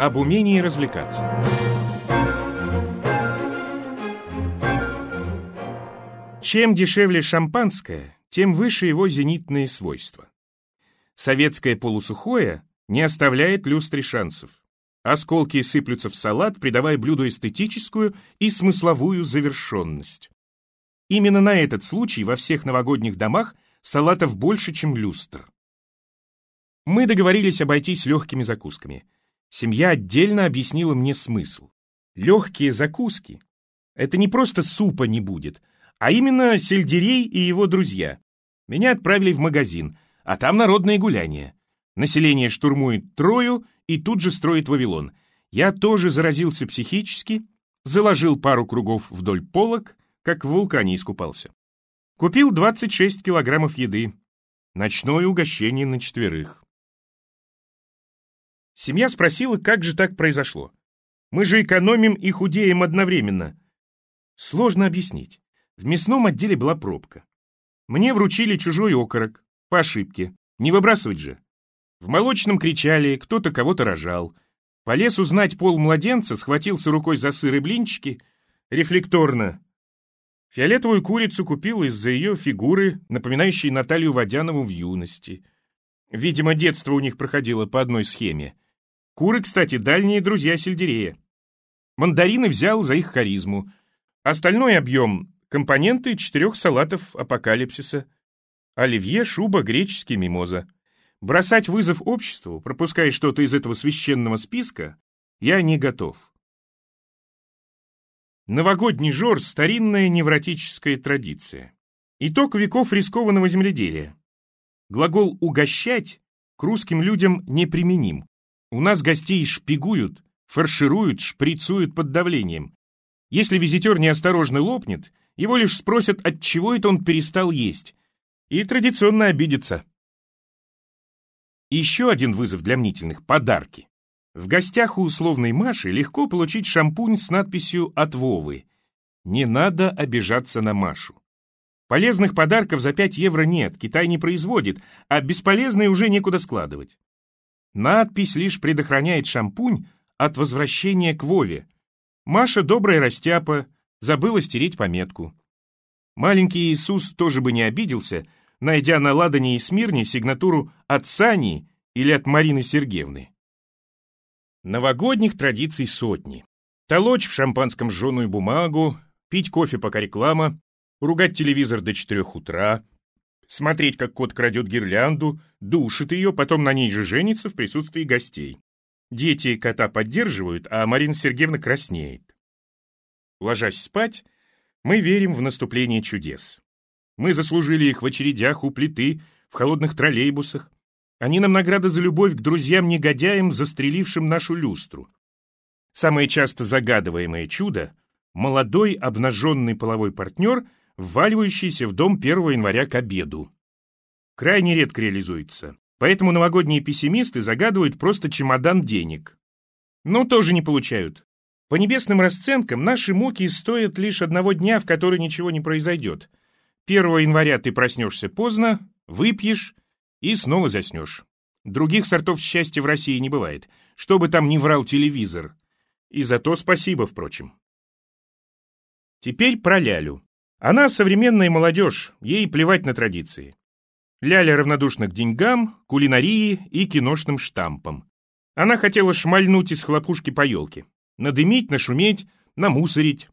Об умении развлекаться. Чем дешевле шампанское, тем выше его зенитные свойства. Советское полусухое не оставляет люстре шансов. Осколки сыплются в салат, придавая блюду эстетическую и смысловую завершенность. Именно на этот случай во всех новогодних домах салатов больше, чем люстр. Мы договорились обойтись легкими закусками. Семья отдельно объяснила мне смысл. Легкие закуски — это не просто супа не будет, а именно сельдерей и его друзья. Меня отправили в магазин, а там народные гуляния. Население штурмует Трою и тут же строит Вавилон. Я тоже заразился психически, заложил пару кругов вдоль полок, как в вулкане искупался. Купил 26 килограммов еды. Ночное угощение на четверых. Семья спросила, как же так произошло. Мы же экономим и худеем одновременно. Сложно объяснить. В мясном отделе была пробка. Мне вручили чужой окорок, по ошибке. Не выбрасывать же. В молочном кричали, кто-то кого-то рожал. Полез узнать пол младенца, схватился рукой за сыр и блинчики. Рефлекторно. Фиолетовую курицу купил из-за ее фигуры, напоминающей Наталью Водянову в юности. Видимо, детство у них проходило по одной схеме. Куры, кстати, дальние друзья сельдерея. Мандарины взял за их харизму. Остальной объем — компоненты четырех салатов апокалипсиса. Оливье, шуба, греческий мимоза. Бросать вызов обществу, пропуская что-то из этого священного списка, я не готов. Новогодний жор — старинная невротическая традиция. Итог веков рискованного земледелия. Глагол «угощать» к русским людям неприменим. У нас гостей шпигуют, фаршируют, шприцуют под давлением. Если визитер неосторожно лопнет, его лишь спросят, от чего это он перестал есть, и традиционно обидится. Еще один вызов для мнительных – подарки. В гостях у условной Маши легко получить шампунь с надписью «От Вовы». Не надо обижаться на Машу. Полезных подарков за 5 евро нет, Китай не производит, а бесполезные уже некуда складывать. Надпись лишь предохраняет шампунь от возвращения к Вове. Маша добрая растяпа, забыла стереть пометку. Маленький Иисус тоже бы не обиделся, найдя на Ладане и Смирне сигнатуру от Сани или от Марины Сергеевны. Новогодних традиций сотни. Толочь в шампанском жженую бумагу, пить кофе пока реклама, ругать телевизор до четырех утра, смотреть, как кот крадет гирлянду, душит ее, потом на ней же женится в присутствии гостей. Дети кота поддерживают, а Марина Сергеевна краснеет. Ложась спать, мы верим в наступление чудес. Мы заслужили их в очередях у плиты, в холодных троллейбусах. Они нам награда за любовь к друзьям-негодяям, застрелившим нашу люстру. Самое часто загадываемое чудо — молодой обнаженный половой партнер — вваливающийся в дом 1 января к обеду. Крайне редко реализуется, поэтому новогодние пессимисты загадывают просто чемодан денег. Но тоже не получают. По небесным расценкам наши муки стоят лишь одного дня, в который ничего не произойдет. 1 января ты проснешься поздно, выпьешь и снова заснешь. Других сортов счастья в России не бывает, что бы там ни врал телевизор. И за то спасибо, впрочем. Теперь про Лялю. Она современная молодежь, ей плевать на традиции. Ляля равнодушна к деньгам, кулинарии и киношным штампам. Она хотела шмальнуть из хлопушки по елке. Надымить, нашуметь, намусорить.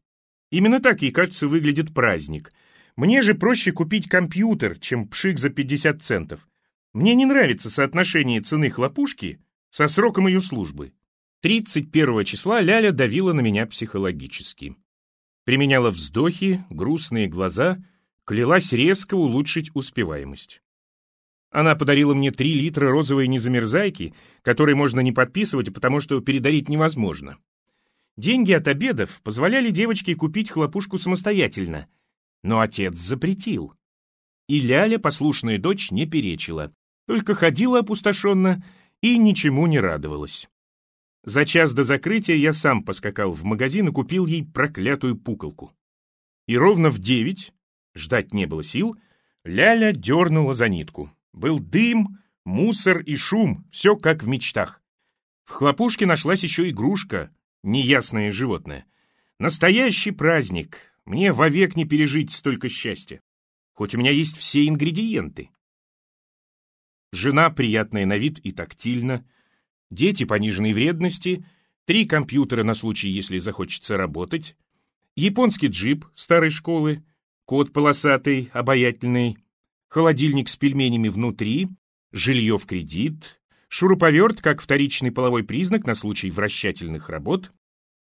Именно так ей, кажется, выглядит праздник. Мне же проще купить компьютер, чем пшик за 50 центов. Мне не нравится соотношение цены хлопушки со сроком ее службы. 31 числа Ляля давила на меня психологически применяла вздохи, грустные глаза, клялась резко улучшить успеваемость. Она подарила мне три литра розовой незамерзайки, которые можно не подписывать, потому что передарить невозможно. Деньги от обедов позволяли девочке купить хлопушку самостоятельно, но отец запретил. И Ляля, послушная дочь, не перечила, только ходила опустошенно и ничему не радовалась. За час до закрытия я сам поскакал в магазин и купил ей проклятую пуколку. И ровно в девять, ждать не было сил, Ляля дернула за нитку. Был дым, мусор и шум, все как в мечтах. В хлопушке нашлась еще игрушка, неясное животное. Настоящий праздник. Мне вовек не пережить столько счастья. Хоть у меня есть все ингредиенты. Жена приятная на вид и тактильно, дети пониженной вредности, три компьютера на случай, если захочется работать, японский джип старой школы, кот полосатый, обаятельный, холодильник с пельменями внутри, жилье в кредит, шуруповерт как вторичный половой признак на случай вращательных работ,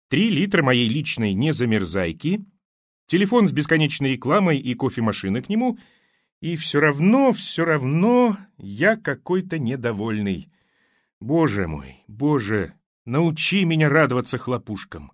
три литра моей личной незамерзайки, телефон с бесконечной рекламой и кофемашина к нему — и все равно, все равно я какой-то недовольный. Боже мой, боже, научи меня радоваться хлопушкам.